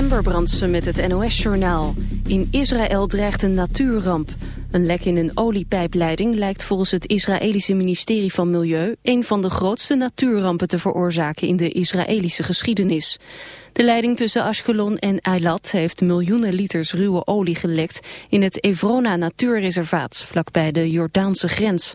Amber Brandsen met het NOS-journaal. In Israël dreigt een natuurramp. Een lek in een oliepijpleiding lijkt volgens het Israëlische ministerie van Milieu... een van de grootste natuurrampen te veroorzaken in de Israëlische geschiedenis. De leiding tussen Ashkelon en Eilat heeft miljoenen liters ruwe olie gelekt in het Evrona natuurreservaat, vlakbij de Jordaanse grens.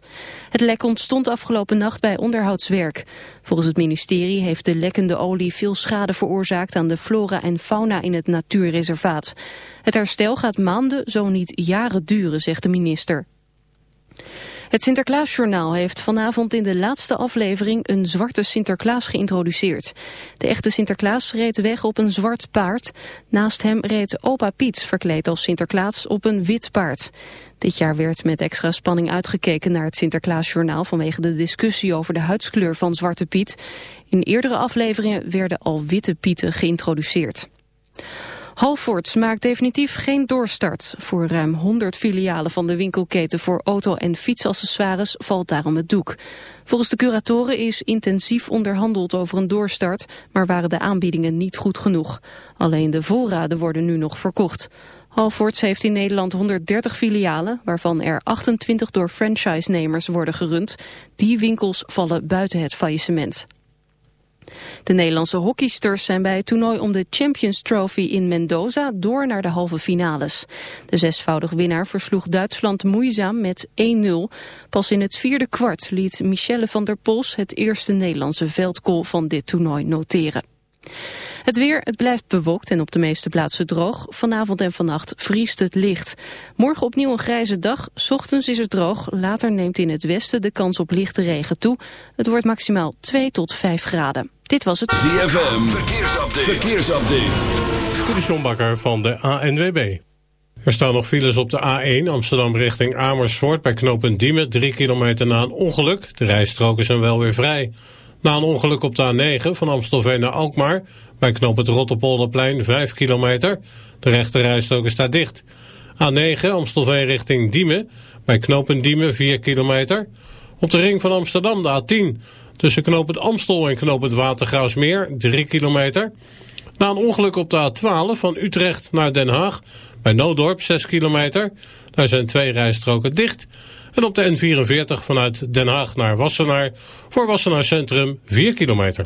Het lek ontstond afgelopen nacht bij onderhoudswerk. Volgens het ministerie heeft de lekkende olie veel schade veroorzaakt aan de flora en fauna in het natuurreservaat. Het herstel gaat maanden, zo niet jaren duren, zegt de minister. Het Sinterklaasjournaal heeft vanavond in de laatste aflevering een zwarte Sinterklaas geïntroduceerd. De echte Sinterklaas reed weg op een zwart paard. Naast hem reed opa Piet, verkleed als Sinterklaas, op een wit paard. Dit jaar werd met extra spanning uitgekeken naar het Sinterklaasjournaal vanwege de discussie over de huidskleur van Zwarte Piet. In eerdere afleveringen werden al witte pieten geïntroduceerd. Halfords maakt definitief geen doorstart. Voor ruim 100 filialen van de winkelketen voor auto- en fietsaccessoires valt daarom het doek. Volgens de curatoren is intensief onderhandeld over een doorstart, maar waren de aanbiedingen niet goed genoeg. Alleen de voorraden worden nu nog verkocht. Halfords heeft in Nederland 130 filialen, waarvan er 28 door franchise-nemers worden gerund. Die winkels vallen buiten het faillissement. De Nederlandse hockeysters zijn bij het toernooi om de Champions Trophy in Mendoza door naar de halve finales. De zesvoudig winnaar versloeg Duitsland moeizaam met 1-0. Pas in het vierde kwart liet Michelle van der Pols het eerste Nederlandse veldkool van dit toernooi noteren. Het weer, het blijft bewolkt en op de meeste plaatsen droog. Vanavond en vannacht vriest het licht. Morgen opnieuw een grijze dag. Ochtends is het droog. Later neemt in het westen de kans op lichte regen toe. Het wordt maximaal 2 tot 5 graden. Dit was het ZFM. Verkeersupdate. Verkeersupdate. De Sjombakker van de ANWB. Er staan nog files op de A1 Amsterdam richting Amersfoort... bij knooppunt Diemen, 3 kilometer na een ongeluk. De rijstroken zijn wel weer vrij. Na een ongeluk op de A9 van Amstelveen naar Alkmaar... Bij knop het Rotterpolderplein 5 kilometer. De rechterrijstrook staat dicht. A9 Amstelveen richting Diemen. Bij knooppunt Diemen 4 kilometer. Op de ring van Amsterdam de A10. Tussen het Amstel en knooppunt Watergraafsmeer 3 kilometer. Na een ongeluk op de A12 van Utrecht naar Den Haag. Bij Noodorp 6 kilometer. Daar zijn twee rijstroken dicht. En op de N44 vanuit Den Haag naar Wassenaar. Voor Wassenaar Centrum 4 kilometer.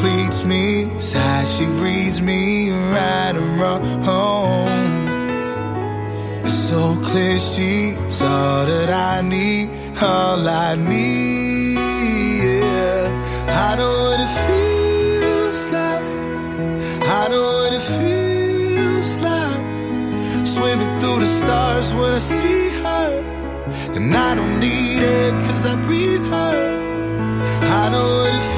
completes me. sighs, she reads me right around home. It's so clear she's all that I need, all I need. Yeah. I know what it feels like. I know what it feels like. Swimming through the stars when I see her. And I don't need it cause I breathe her. I know what it feels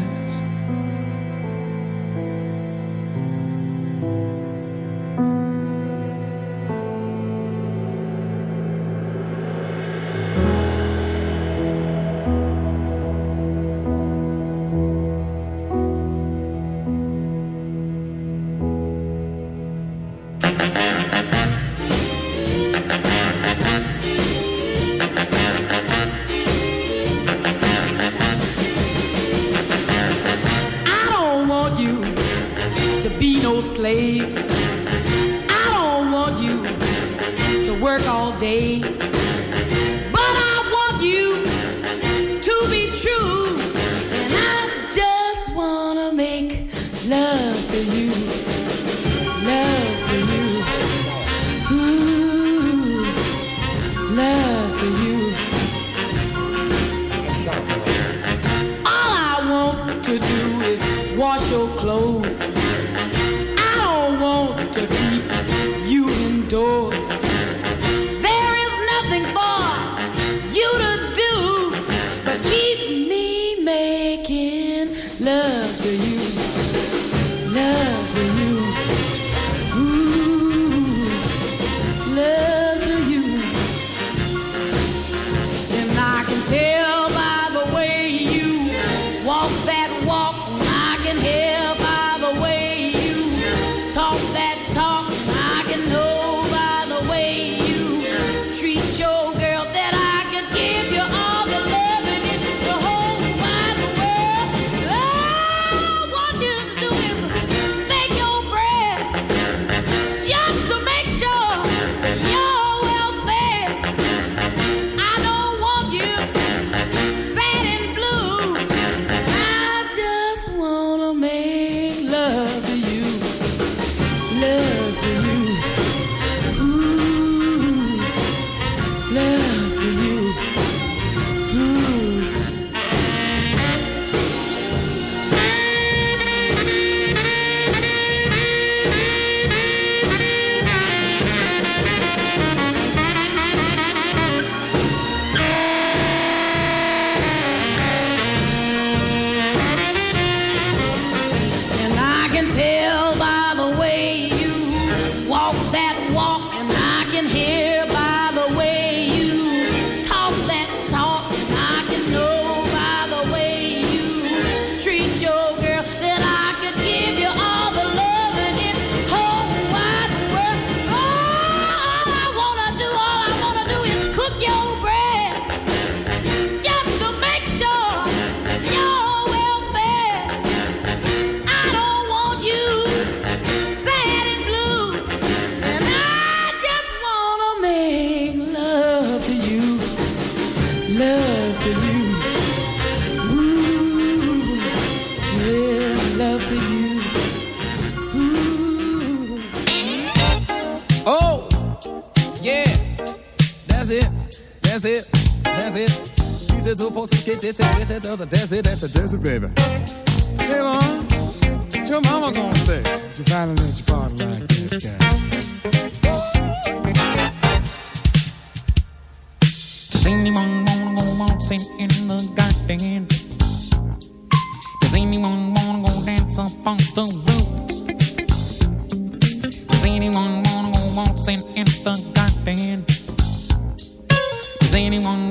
zitten, hoe pot get dit en dit en dat en that's that's a desert, baby. Hey mom, what your mama gonna say? If you finally let your body like this guy. Does anyone wanna go waltzing in the garden? Does anyone wanna go dance up on the roof? Does anyone wanna go waltzing in the garden? Does anyone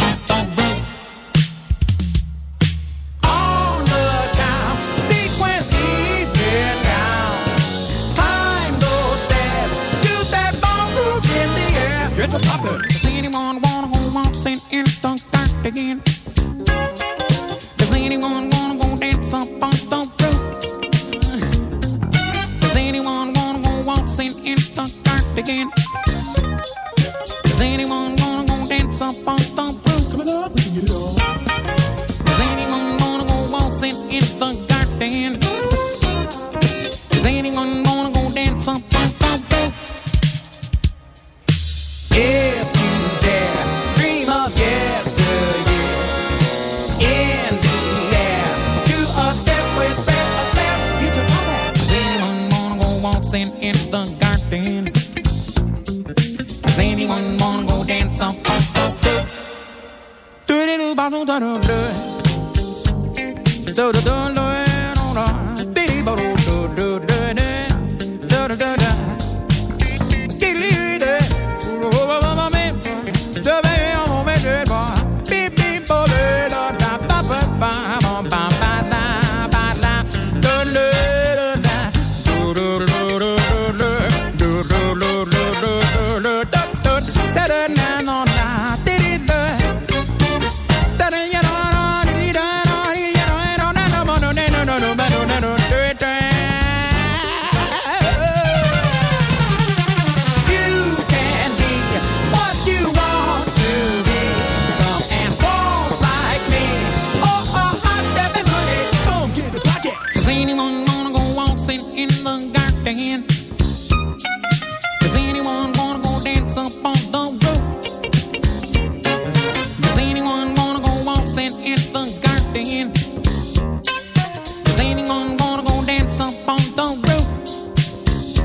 and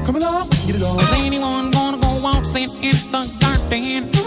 Come along, get it on. Is anyone gonna go waltzing in the garden?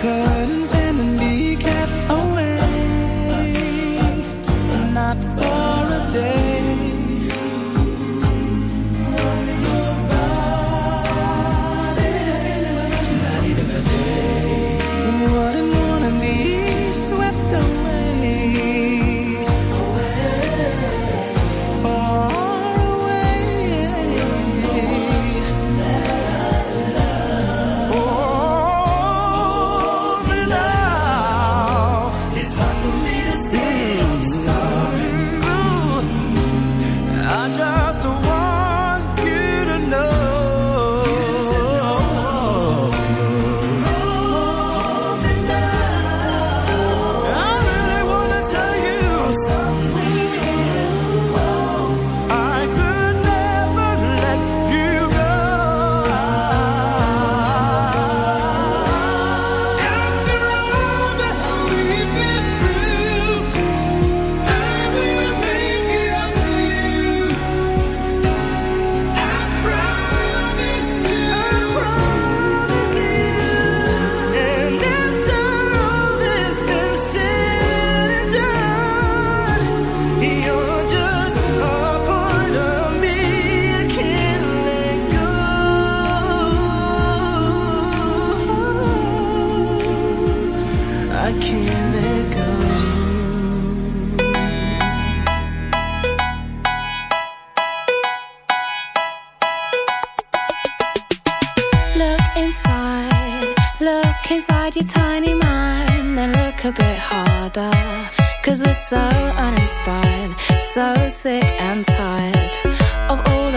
curtains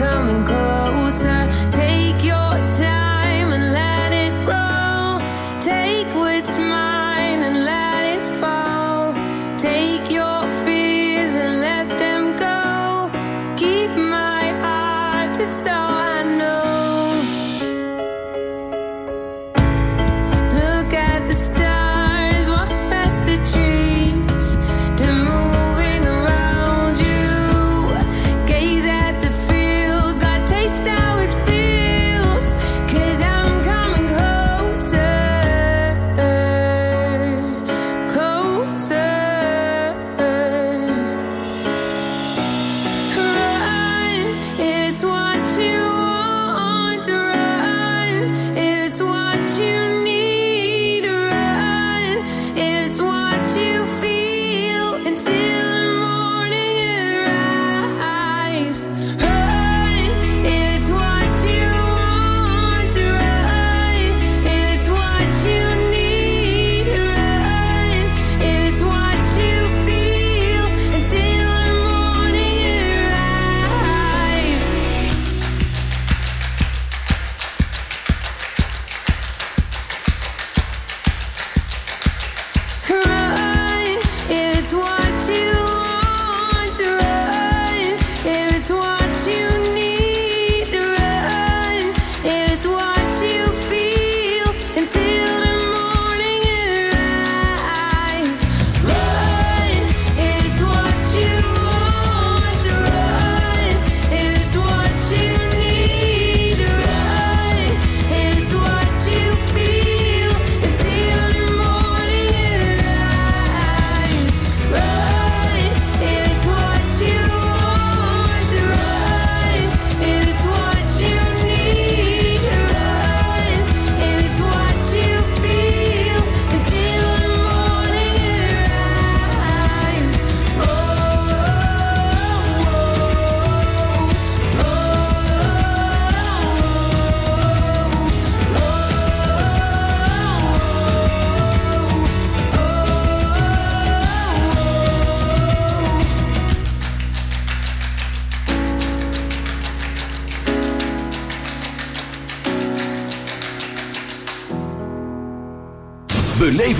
coming close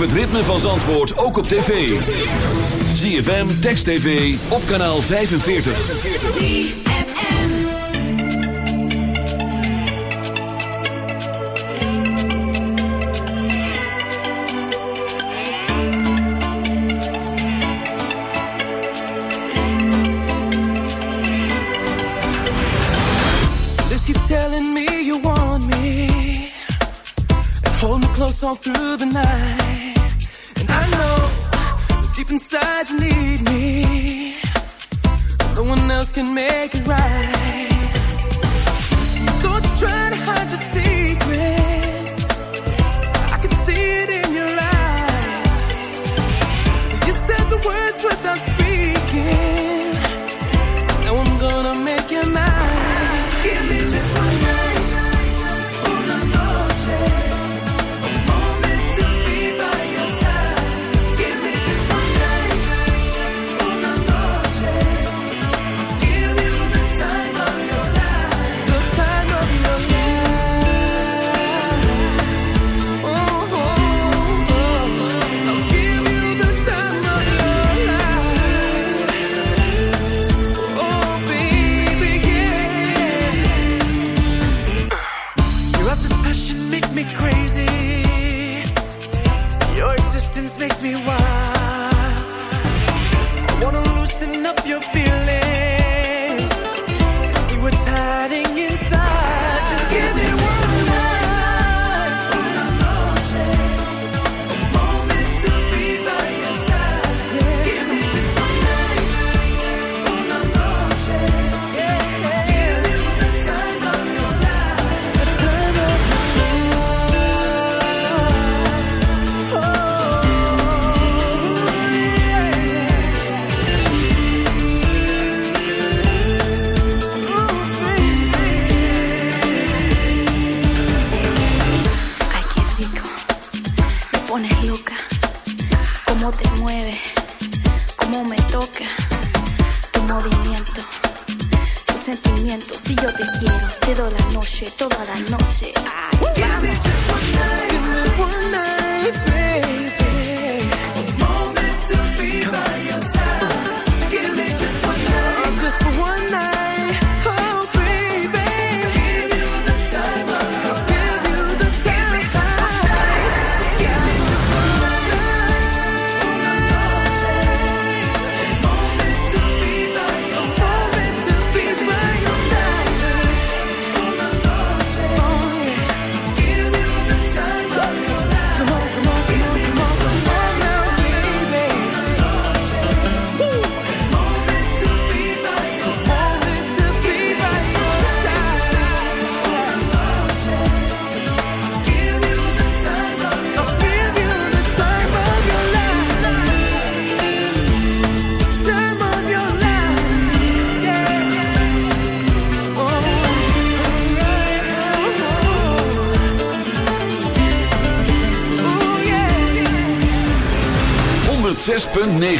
het ritme van Zandvoort ook op tv. ZFM, Text TV, op kanaal 45. Just Let's keep telling me you want me And hold me close all through the night can make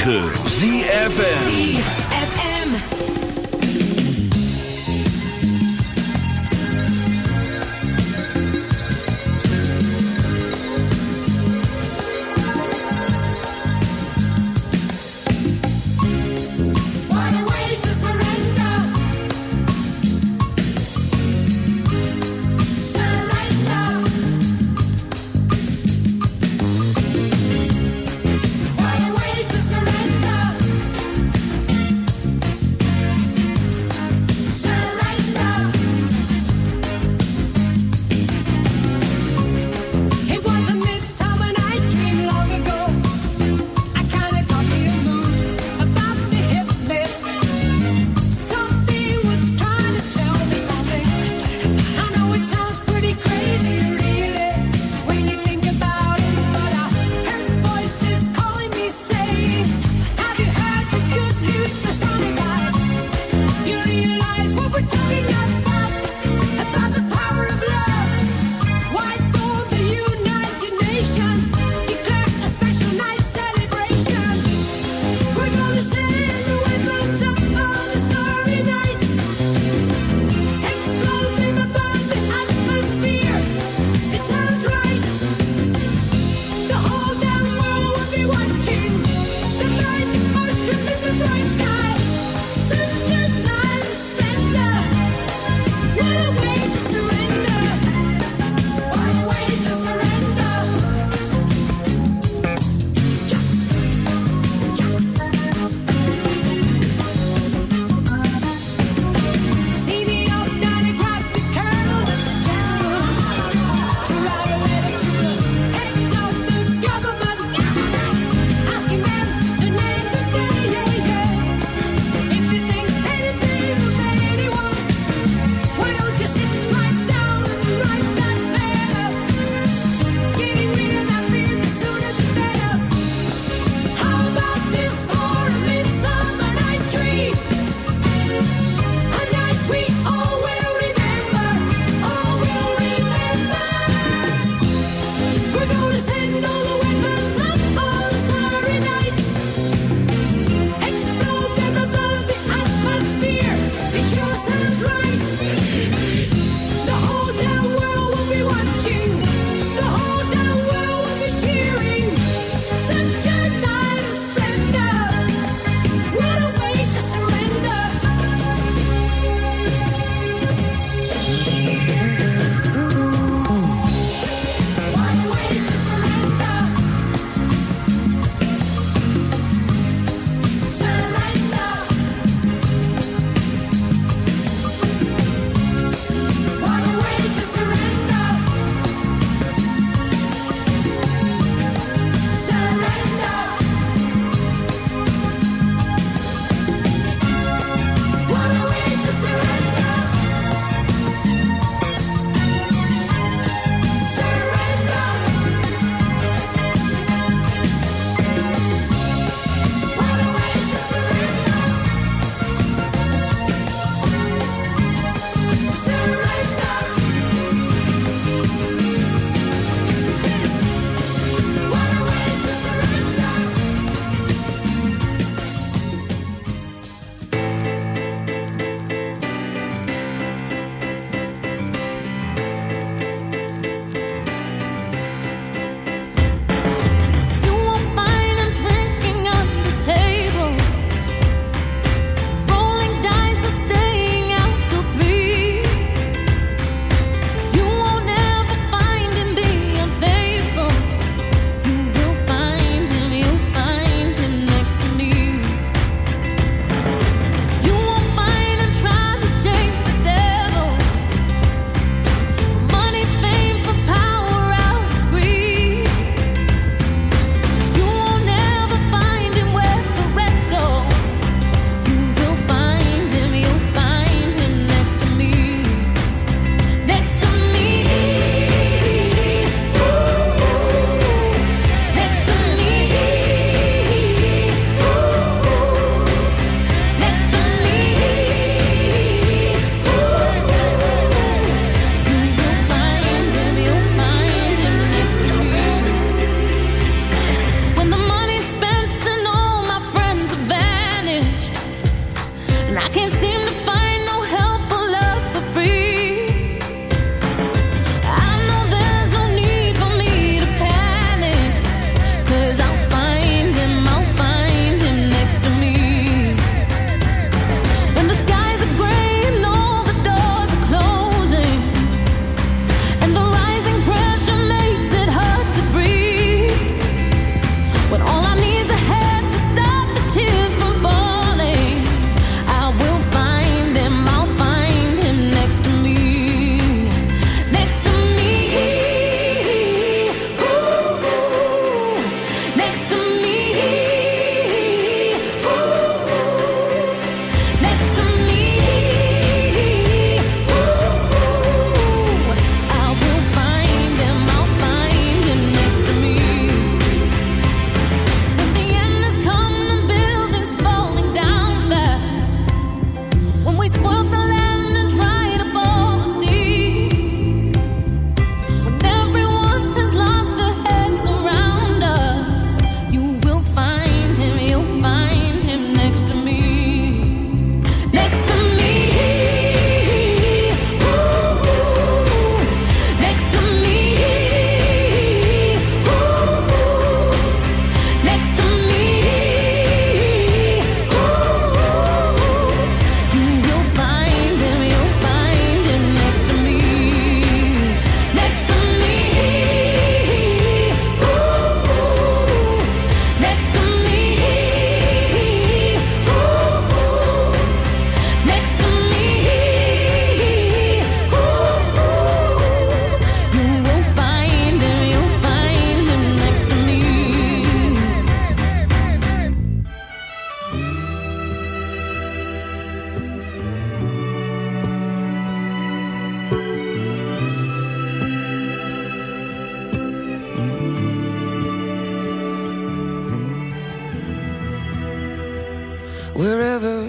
9.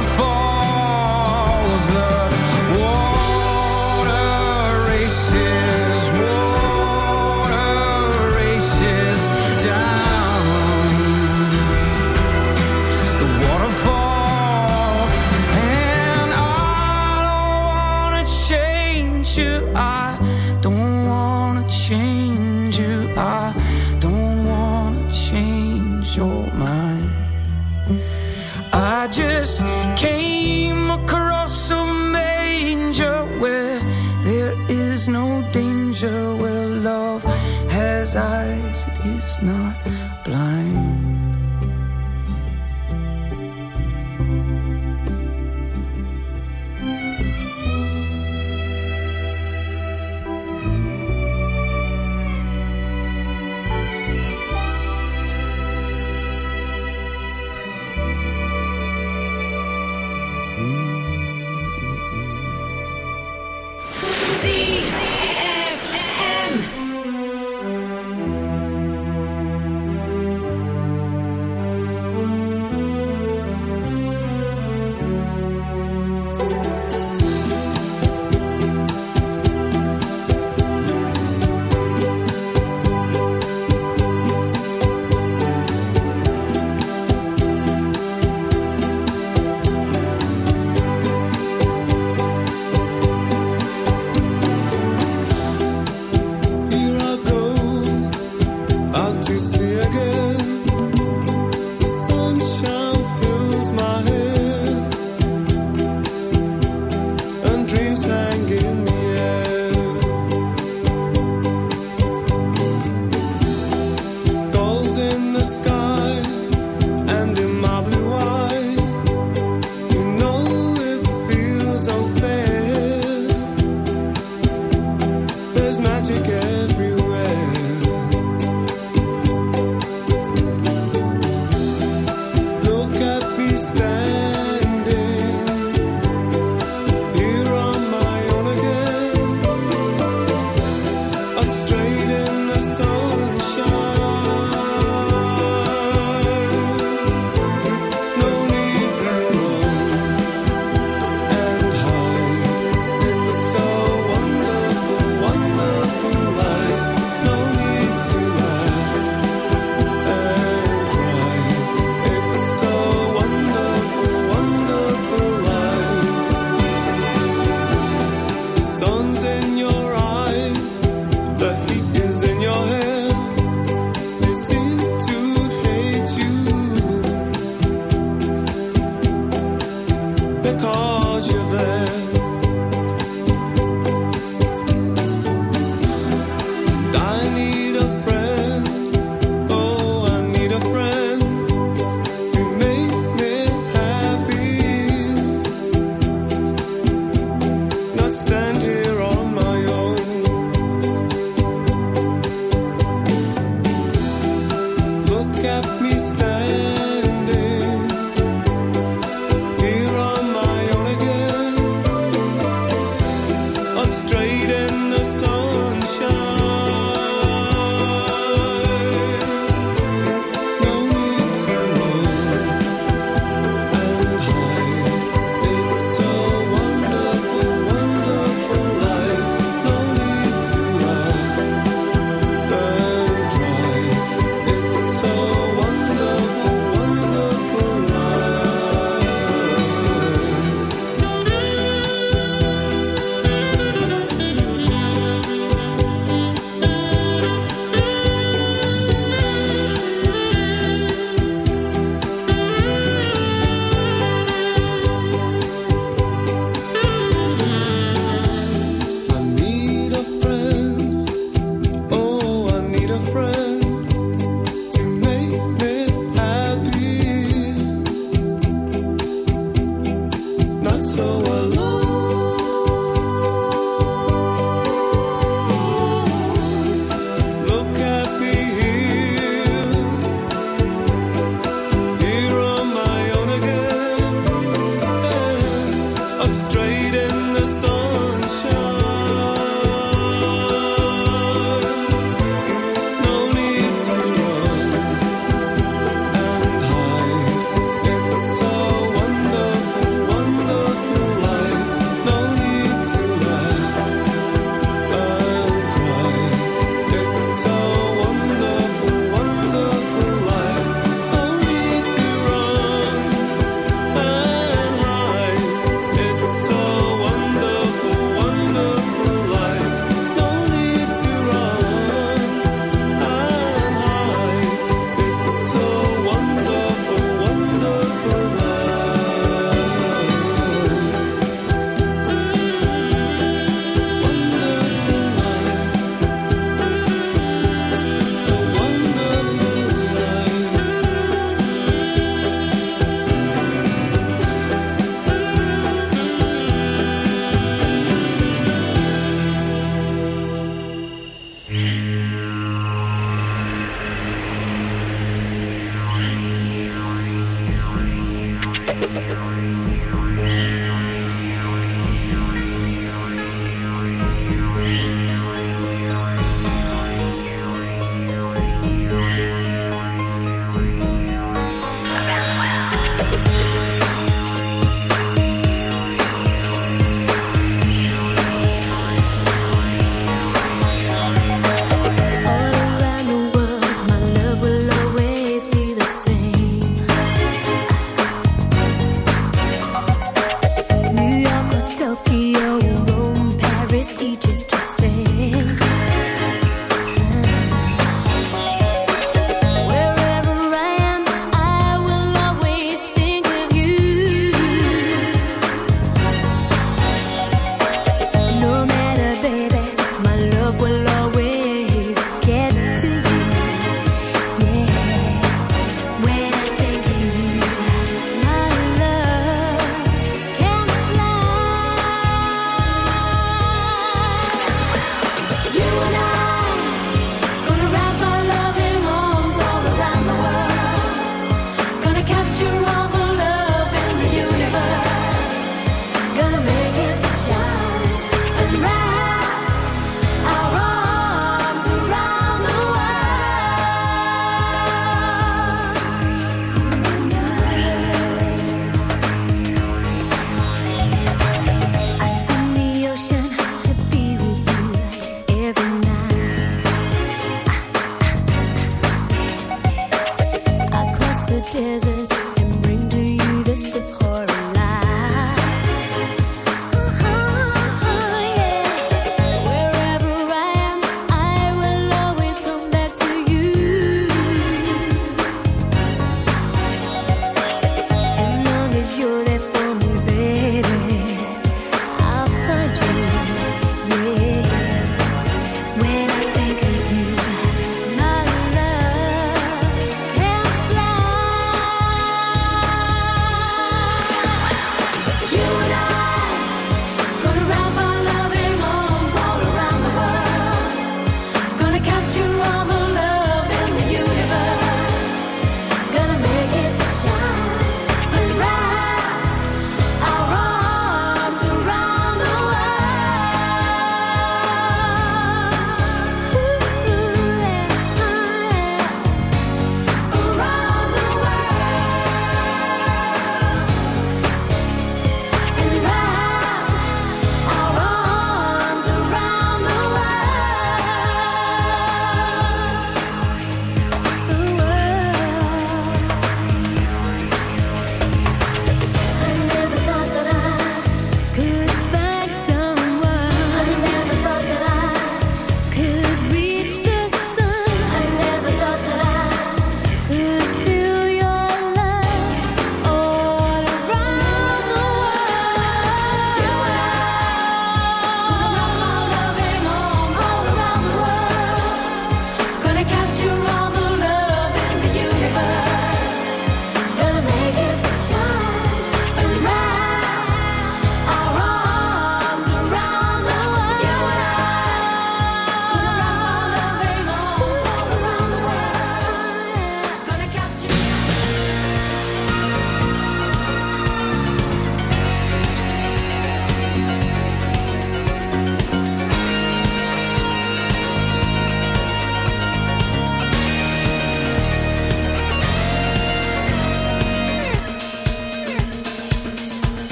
Falls The